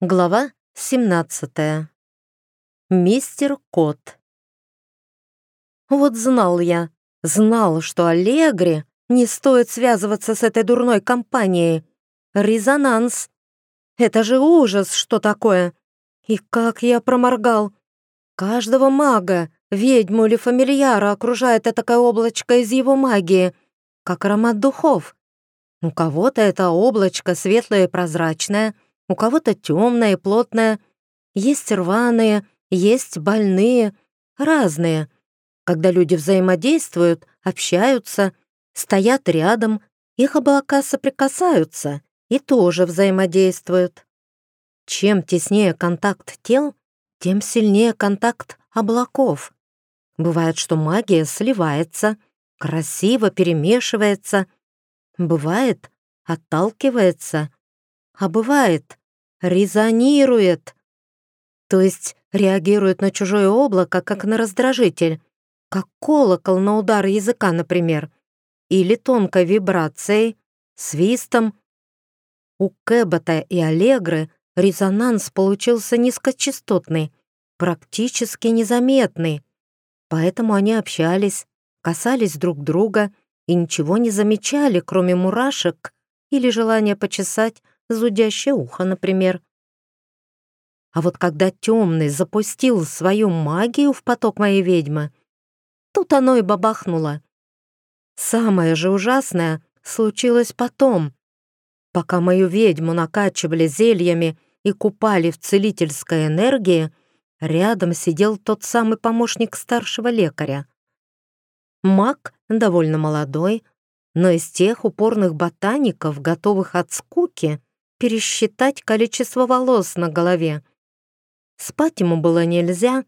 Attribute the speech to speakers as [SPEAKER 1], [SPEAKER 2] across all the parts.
[SPEAKER 1] Глава 17. Мистер Кот. Вот знал я, знал, что Аллегри не стоит связываться с этой дурной компанией. Резонанс. Это же ужас, что такое. И как я проморгал. Каждого мага, ведьму или фамильяра окружает это такое облачко из его магии, как аромат духов. У кого-то это облачко светлое и прозрачное — у кого-то темное плотное, есть рваные, есть больные, разные. Когда люди взаимодействуют, общаются, стоят рядом, их облака соприкасаются и тоже взаимодействуют. Чем теснее контакт тел, тем сильнее контакт облаков. Бывает, что магия сливается, красиво перемешивается. Бывает, отталкивается. А бывает, резонирует. То есть реагирует на чужое облако, как на раздражитель, как колокол на удар языка, например, или тонкой вибрацией, свистом. У Кэббота и Аллегры резонанс получился низкочастотный, практически незаметный, поэтому они общались, касались друг друга и ничего не замечали, кроме мурашек или желания почесать зудящее ухо, например. А вот когда темный запустил свою магию в поток моей ведьмы, тут оно и бабахнуло. Самое же ужасное случилось потом. Пока мою ведьму накачивали зельями и купали в целительской энергии, рядом сидел тот самый помощник старшего лекаря. Маг довольно молодой, но из тех упорных ботаников, готовых от скуки пересчитать количество волос на голове. Спать ему было нельзя,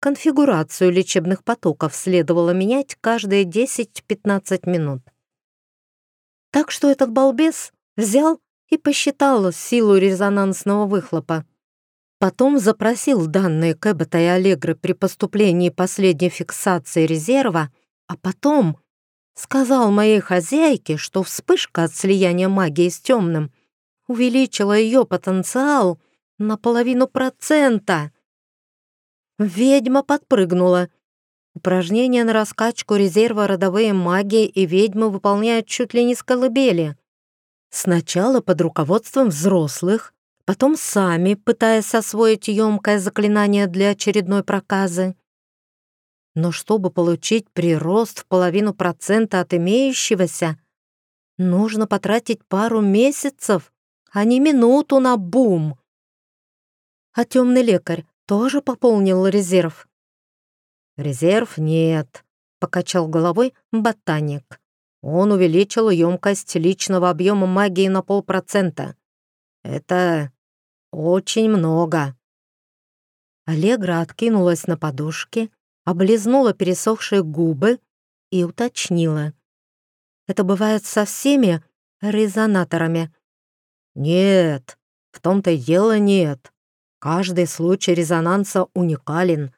[SPEAKER 1] конфигурацию лечебных потоков следовало менять каждые 10-15 минут. Так что этот балбес взял и посчитал силу резонансного выхлопа. Потом запросил данные Кэббета и Аллегры при поступлении последней фиксации резерва, а потом сказал моей хозяйке, что вспышка от слияния магии с темным увеличила ее потенциал на половину процента. Ведьма подпрыгнула. Упражнения на раскачку резерва родовые магии и ведьмы выполняют чуть ли не с колыбели. Сначала под руководством взрослых, потом сами, пытаясь освоить емкое заклинание для очередной проказы. Но чтобы получить прирост в половину процента от имеющегося, нужно потратить пару месяцев а не минуту на бум. А темный лекарь тоже пополнил резерв? Резерв нет, покачал головой ботаник. Он увеличил емкость личного объема магии на полпроцента. Это очень много. Аллегра откинулась на подушке, облизнула пересохшие губы и уточнила. Это бывает со всеми резонаторами. Нет, в том-то и дело нет. Каждый случай резонанса уникален.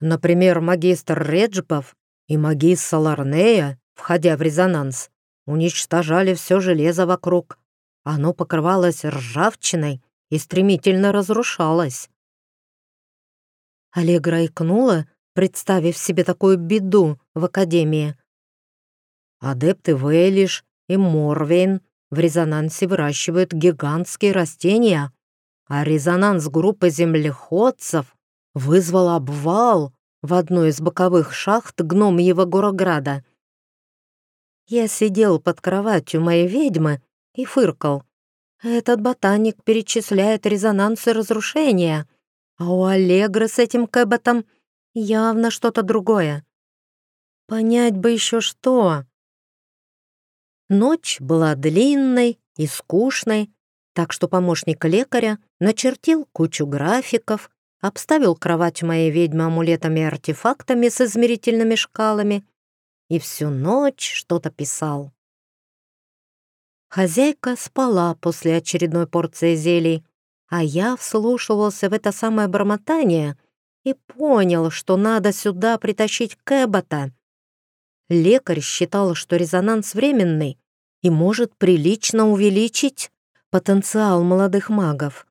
[SPEAKER 1] Например, магистр Реджпов и магистр Ларнея, входя в резонанс, уничтожали все железо вокруг. Оно покрывалось ржавчиной и стремительно разрушалось. Аллегра икнула, представив себе такую беду в Академии. Адепты Вейлиш и Морвейн в резонансе выращивают гигантские растения, а резонанс группы землеходцев вызвал обвал в одной из боковых шахт гномьего Горограда. Я сидел под кроватью моей ведьмы и фыркал. Этот ботаник перечисляет резонансы разрушения, а у Аллегры с этим кэботом явно что-то другое. Понять бы еще что. Ночь была длинной и скучной, так что помощник лекаря начертил кучу графиков, обставил кровать моей ведьмы амулетами и артефактами с измерительными шкалами и всю ночь что-то писал. Хозяйка спала после очередной порции зелий, а я вслушивался в это самое бормотание и понял, что надо сюда притащить Кэбота. Лекарь считал, что резонанс временный и может прилично увеличить потенциал молодых магов.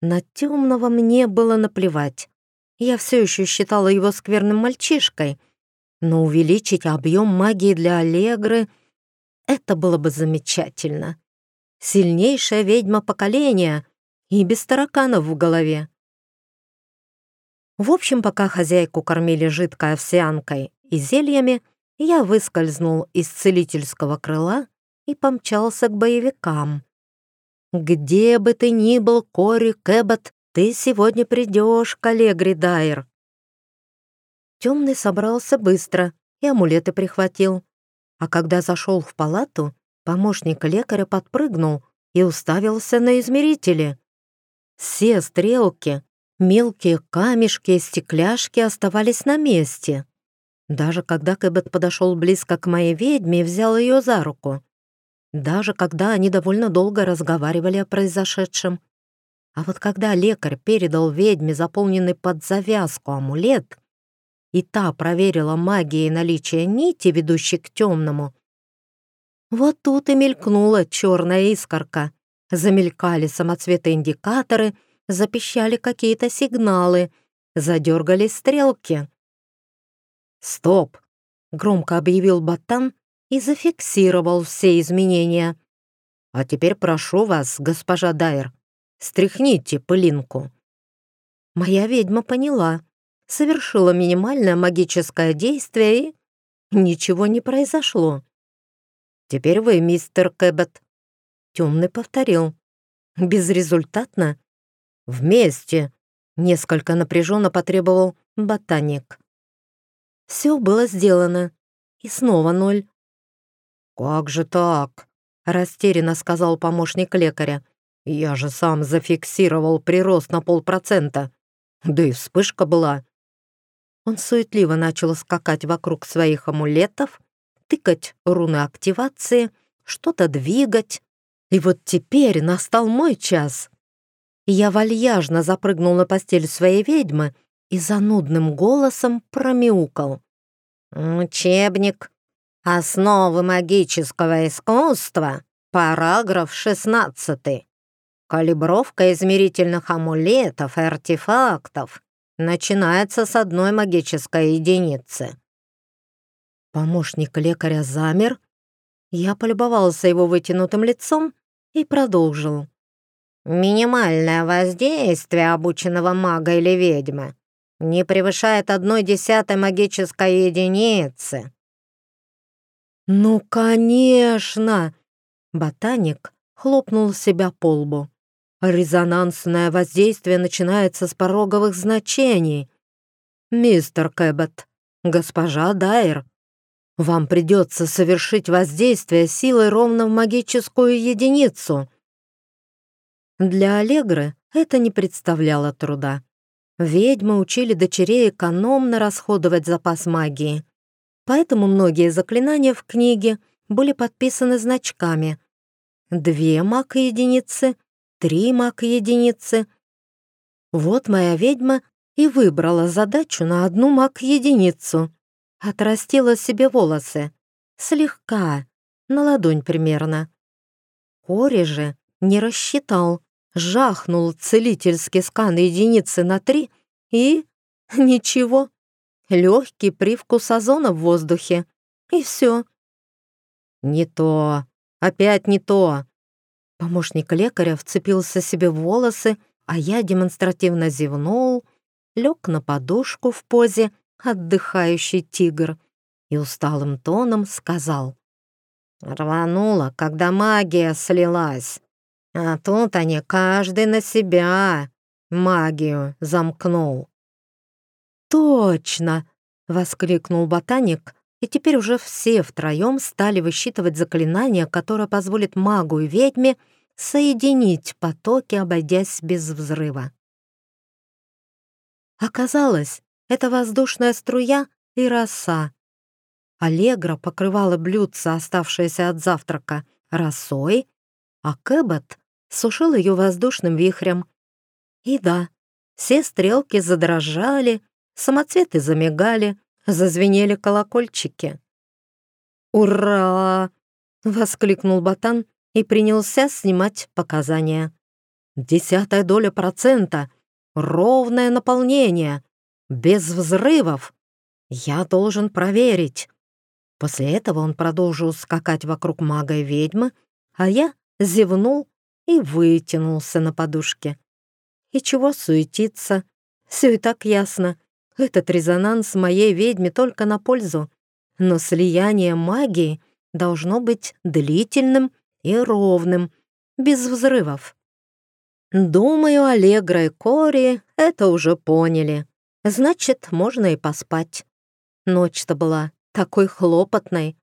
[SPEAKER 1] На темного мне было наплевать. Я все еще считала его скверным мальчишкой, но увеличить объем магии для Аллегры — это было бы замечательно. Сильнейшая ведьма поколения и без тараканов в голове. В общем, пока хозяйку кормили жидкой овсянкой и зельями, я выскользнул из целительского крыла и помчался к боевикам. «Где бы ты ни был, Кори Кэббот, ты сегодня придешь, коллег Ридайр!» Темный собрался быстро и амулеты прихватил. А когда зашел в палату, помощник лекаря подпрыгнул и уставился на измерители. Все стрелки, мелкие камешки и стекляшки оставались на месте. Даже когда Кэббет подошел близко к моей ведьме и взял ее за руку. Даже когда они довольно долго разговаривали о произошедшем. А вот когда лекарь передал ведьме заполненный под завязку амулет, и та проверила магией наличие нити, ведущей к темному, вот тут и мелькнула черная искорка. Замелькали самоцветы-индикаторы, запищали какие-то сигналы, задергались стрелки. «Стоп!» — громко объявил Батан и зафиксировал все изменения. «А теперь прошу вас, госпожа Дайер, стряхните пылинку». Моя ведьма поняла, совершила минимальное магическое действие и... Ничего не произошло. «Теперь вы, мистер Кэббет». Темный повторил. «Безрезультатно?» «Вместе», — несколько напряженно потребовал ботаник. Все было сделано. И снова ноль. «Как же так?» — растерянно сказал помощник лекаря. «Я же сам зафиксировал прирост на полпроцента. Да и вспышка была». Он суетливо начал скакать вокруг своих амулетов, тыкать руны активации, что-то двигать. И вот теперь настал мой час. Я вальяжно запрыгнул на постель своей ведьмы и занудным голосом промяукал. «Учебник. Основы магического искусства. Параграф 16. Калибровка измерительных амулетов и артефактов начинается с одной магической единицы». Помощник лекаря замер. Я полюбовался его вытянутым лицом и продолжил. «Минимальное воздействие обученного мага или ведьмы не превышает одной десятой магической единицы». «Ну, конечно!» Ботаник хлопнул себя по лбу. «Резонансное воздействие начинается с пороговых значений. Мистер Кэббет, госпожа Дайер, вам придется совершить воздействие силой ровно в магическую единицу». Для Аллегры это не представляло труда. Ведьмы учили дочерей экономно расходовать запас магии. Поэтому многие заклинания в книге были подписаны значками. Две маг-единицы, три маг-единицы. Вот моя ведьма и выбрала задачу на одну маг-единицу. Отрастила себе волосы. Слегка, на ладонь примерно. Кори же не рассчитал жахнул целительский скан единицы на три и... ничего. Легкий привкус озона в воздухе. И все. Не то. Опять не то. Помощник лекаря вцепился себе в волосы, а я демонстративно зевнул, лег на подушку в позе отдыхающий тигр и усталым тоном сказал. «Рванула, когда магия слилась. А тут они каждый на себя магию замкнул. «Точно!» — воскликнул ботаник, и теперь уже все втроем стали высчитывать заклинание, которое позволит магу и ведьме соединить потоки, обойдясь без взрыва. Оказалось, это воздушная струя и роса. Аллегра покрывала блюдце, оставшееся от завтрака, росой, а Кэббот сушил ее воздушным вихрем. И да, все стрелки задрожали, самоцветы замигали, зазвенели колокольчики. «Ура!» — воскликнул Ботан и принялся снимать показания. Десятая доля процента. Ровное наполнение. Без взрывов. Я должен проверить. После этого он продолжил скакать вокруг мага и ведьмы, а я зевнул и вытянулся на подушке. И чего суетиться? Все и так ясно. Этот резонанс моей ведьме только на пользу. Но слияние магии должно быть длительным и ровным, без взрывов. Думаю, Аллегра и Кори это уже поняли. Значит, можно и поспать. Ночь-то была такой хлопотной.